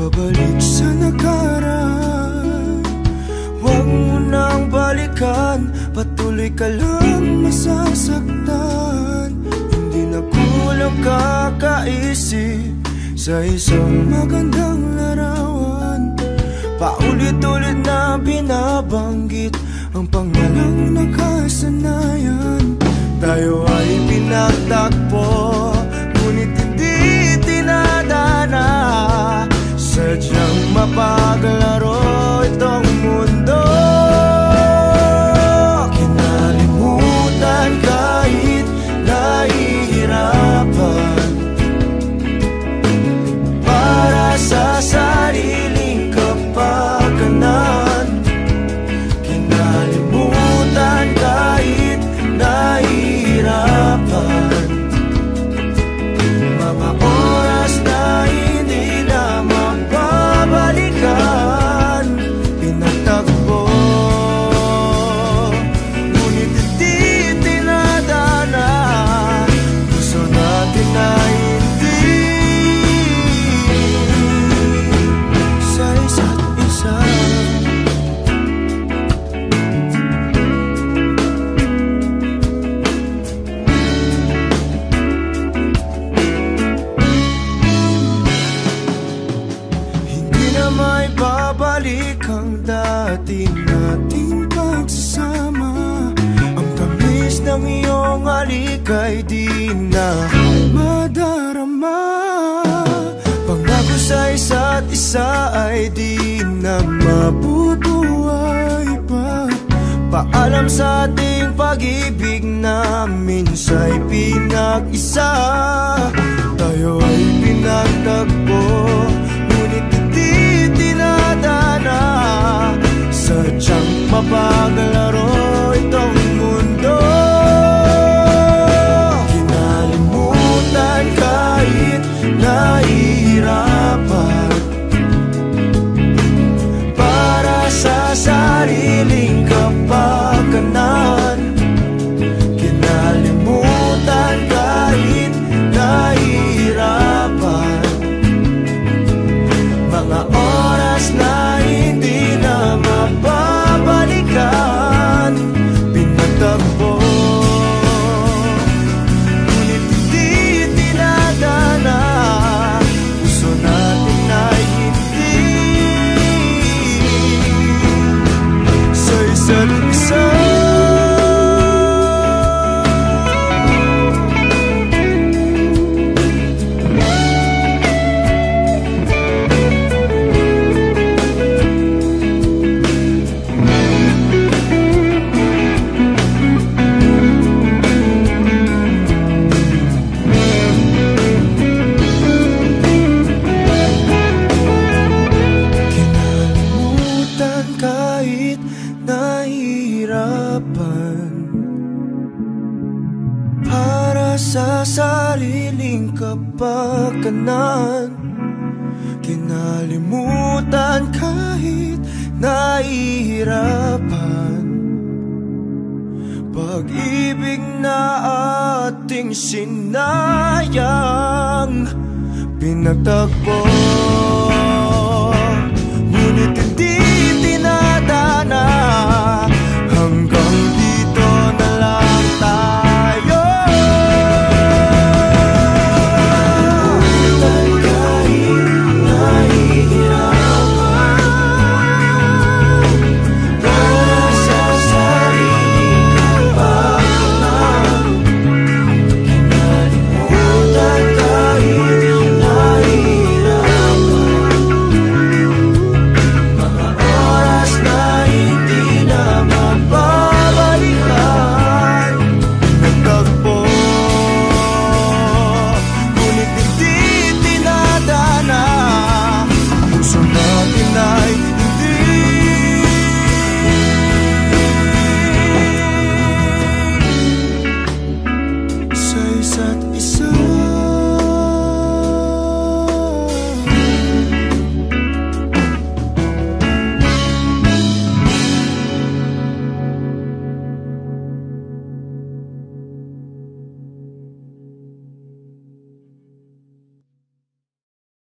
Pabalik sa nakaraan. Huwag mo nang balikan Patuloy ka lang masasaktan na kulang kakaisip Sa isang magandang larawan. Paulit-ulit na binabanggit Ang pangalang nakasanayan. Tayo ay pinagtagpo ng iyong halik ay di na madarama. Pangako sa isa't isa ay di na mabubuhay pa. Paalam sa ating pag-ibig na minsa'y pinag-isa. Tayo ay pinagtagpo Ngunit hindi tinadana Sadyang mapaglaro sa nahihirapan Para sa sariling kapakanan. Kinalimutan kahit nahihirapan. Pag-ibig na ating sinayang Pinagtagpo Ngunit hindi